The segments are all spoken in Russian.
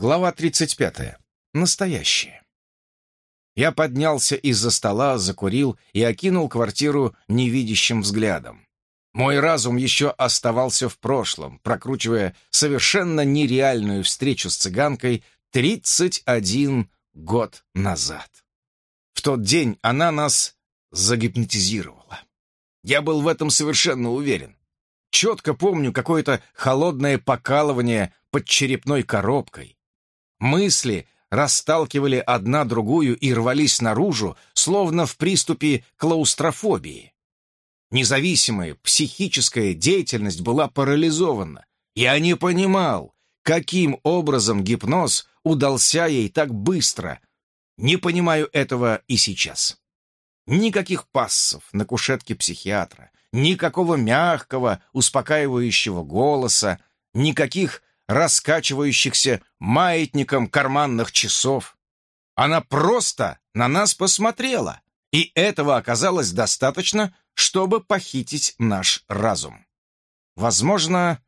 Глава 35. Настоящее. Я поднялся из-за стола, закурил и окинул квартиру невидящим взглядом. Мой разум еще оставался в прошлом, прокручивая совершенно нереальную встречу с цыганкой 31 год назад. В тот день она нас загипнотизировала. Я был в этом совершенно уверен. Четко помню какое-то холодное покалывание под черепной коробкой, Мысли расталкивали одна другую и рвались наружу, словно в приступе клаустрофобии. Независимая психическая деятельность была парализована. Я не понимал, каким образом гипноз удался ей так быстро. Не понимаю этого и сейчас. Никаких пассов на кушетке психиатра, никакого мягкого, успокаивающего голоса, никаких раскачивающихся маятником карманных часов. Она просто на нас посмотрела, и этого оказалось достаточно, чтобы похитить наш разум. Возможно,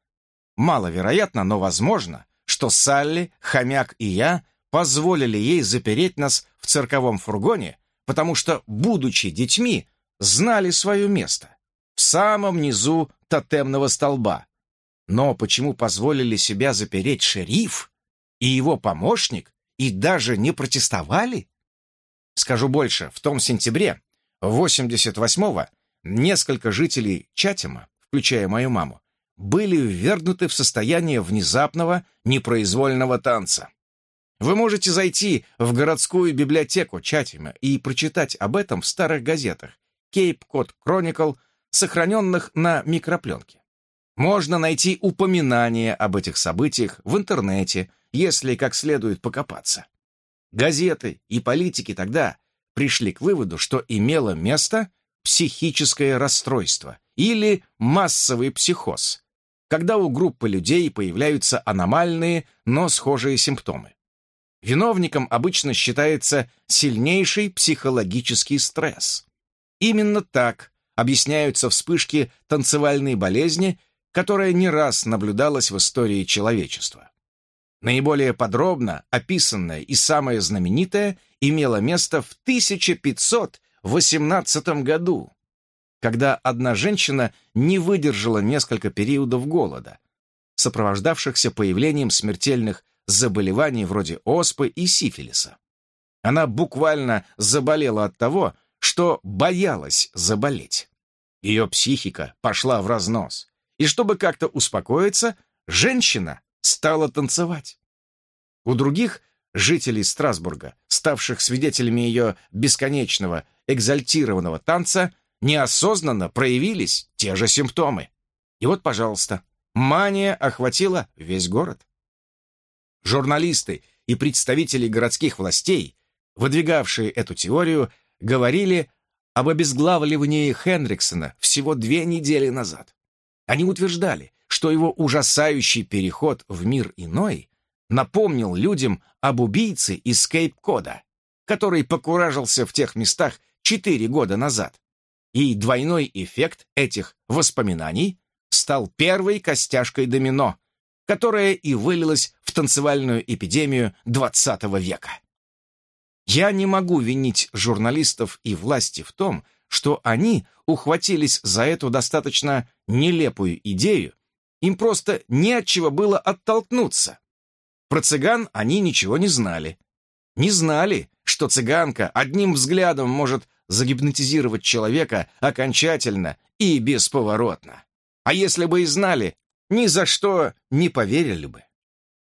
маловероятно, но возможно, что Салли, Хомяк и я позволили ей запереть нас в цирковом фургоне, потому что, будучи детьми, знали свое место в самом низу тотемного столба, но почему позволили себя запереть шериф и его помощник и даже не протестовали? Скажу больше, в том сентябре 88-го несколько жителей Чатима, включая мою маму, были ввергнуты в состояние внезапного непроизвольного танца. Вы можете зайти в городскую библиотеку Чатима и прочитать об этом в старых газетах Cape Cod Chronicle, сохраненных на микропленке. Можно найти упоминания об этих событиях в интернете, если как следует покопаться. Газеты и политики тогда пришли к выводу, что имело место психическое расстройство или массовый психоз, когда у группы людей появляются аномальные, но схожие симптомы. Виновником обычно считается сильнейший психологический стресс. Именно так объясняются вспышки танцевальной болезни которая не раз наблюдалась в истории человечества. Наиболее подробно описанное и самое знаменитое имело место в 1518 году, когда одна женщина не выдержала несколько периодов голода, сопровождавшихся появлением смертельных заболеваний вроде оспы и сифилиса. Она буквально заболела от того, что боялась заболеть. Ее психика пошла в разнос и чтобы как-то успокоиться, женщина стала танцевать. У других жителей Страсбурга, ставших свидетелями ее бесконечного, экзальтированного танца, неосознанно проявились те же симптомы. И вот, пожалуйста, мания охватила весь город. Журналисты и представители городских властей, выдвигавшие эту теорию, говорили об обезглавливании Хендриксона всего две недели назад. Они утверждали, что его ужасающий переход в мир иной напомнил людям об убийце из Кейп-Кода, который покуражился в тех местах четыре года назад. И двойной эффект этих воспоминаний стал первой костяшкой домино, которая и вылилась в танцевальную эпидемию XX века. Я не могу винить журналистов и власти в том, что они ухватились за эту достаточно нелепую идею, им просто не от чего было оттолкнуться. Про цыган они ничего не знали. Не знали, что цыганка одним взглядом может загипнотизировать человека окончательно и бесповоротно. А если бы и знали, ни за что не поверили бы.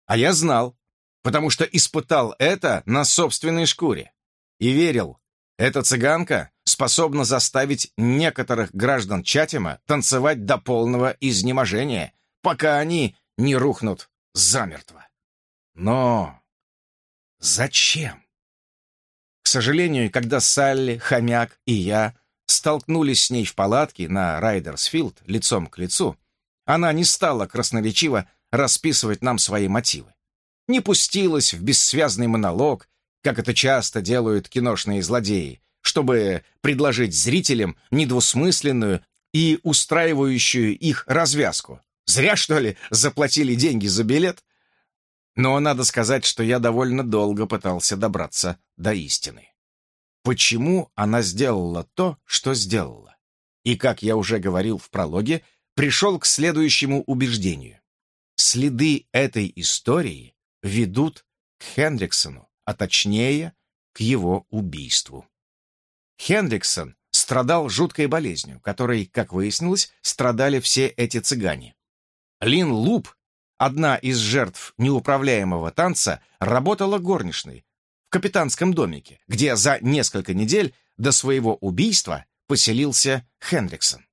А я знал, потому что испытал это на собственной шкуре. И верил, эта цыганка способна заставить некоторых граждан Чатима танцевать до полного изнеможения, пока они не рухнут замертво. Но зачем? К сожалению, когда Салли, Хомяк и я столкнулись с ней в палатке на Райдерсфилд лицом к лицу, она не стала красноречиво расписывать нам свои мотивы. Не пустилась в бессвязный монолог, как это часто делают киношные злодеи, чтобы предложить зрителям недвусмысленную и устраивающую их развязку. Зря, что ли, заплатили деньги за билет? Но надо сказать, что я довольно долго пытался добраться до истины. Почему она сделала то, что сделала? И, как я уже говорил в прологе, пришел к следующему убеждению. Следы этой истории ведут к Хендриксону, а точнее, к его убийству. Хендриксон страдал жуткой болезнью, которой, как выяснилось, страдали все эти цыгане. Лин Луп, одна из жертв неуправляемого танца, работала горничной в капитанском домике, где за несколько недель до своего убийства поселился Хендриксон.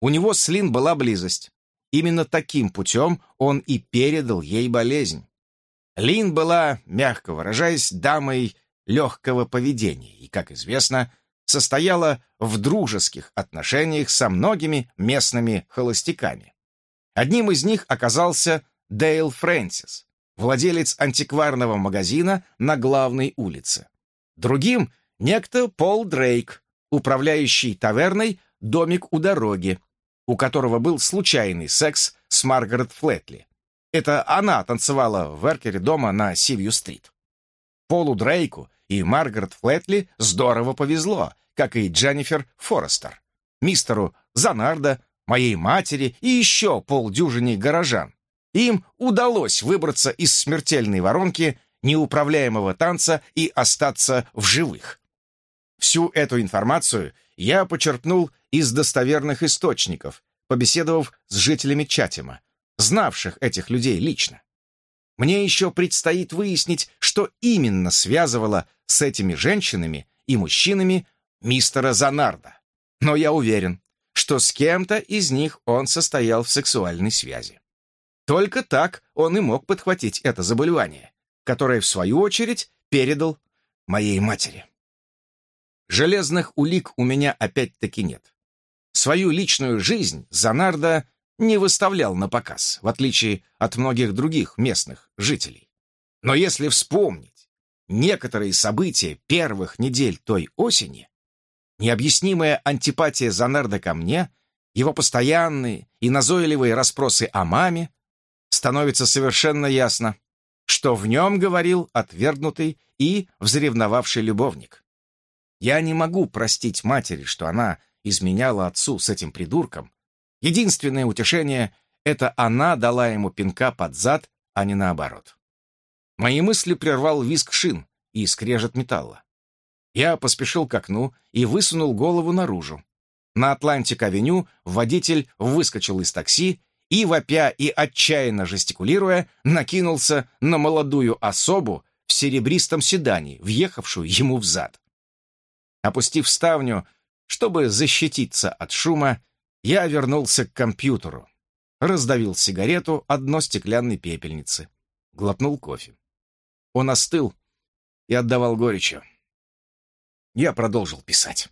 У него с Лин была близость. Именно таким путем он и передал ей болезнь. Лин была, мягко выражаясь, дамой легкого поведения и, как известно, состояла в дружеских отношениях со многими местными холостяками. Одним из них оказался Дейл Фрэнсис, владелец антикварного магазина на главной улице. Другим — некто Пол Дрейк, управляющий таверной «Домик у дороги», у которого был случайный секс с Маргарет Флетли. Это она танцевала в эркере дома на Сивью-стрит. Полу Дрейку и Маргарет Флетли здорово повезло, как и Дженнифер Форестер, мистеру Занарда, моей матери и еще полдюжине горожан. Им удалось выбраться из смертельной воронки неуправляемого танца и остаться в живых. Всю эту информацию я почерпнул из достоверных источников, побеседовав с жителями Чатима, знавших этих людей лично. Мне еще предстоит выяснить, что именно связывало с этими женщинами и мужчинами мистера Занарда. Но я уверен, что с кем-то из них он состоял в сексуальной связи. Только так он и мог подхватить это заболевание, которое, в свою очередь, передал моей матери. Железных улик у меня опять-таки нет. Свою личную жизнь Занарда не выставлял на показ, в отличие от многих других местных жителей. Но если вспомнить некоторые события первых недель той осени, необъяснимая антипатия Занарда ко мне, его постоянные и назойливые расспросы о маме, становится совершенно ясно, что в нем говорил отвергнутый и взревновавший любовник. Я не могу простить матери, что она изменяла отцу с этим придурком, Единственное утешение — это она дала ему пинка под зад, а не наоборот. Мои мысли прервал визг шин и скрежет металла. Я поспешил к окну и высунул голову наружу. На Атлантик-авеню водитель выскочил из такси и, вопя и отчаянно жестикулируя, накинулся на молодую особу в серебристом седане, въехавшую ему в зад. Опустив ставню, чтобы защититься от шума, я вернулся к компьютеру, раздавил сигарету одно стеклянной пепельницы, глотнул кофе. Он остыл и отдавал горечью. Я продолжил писать.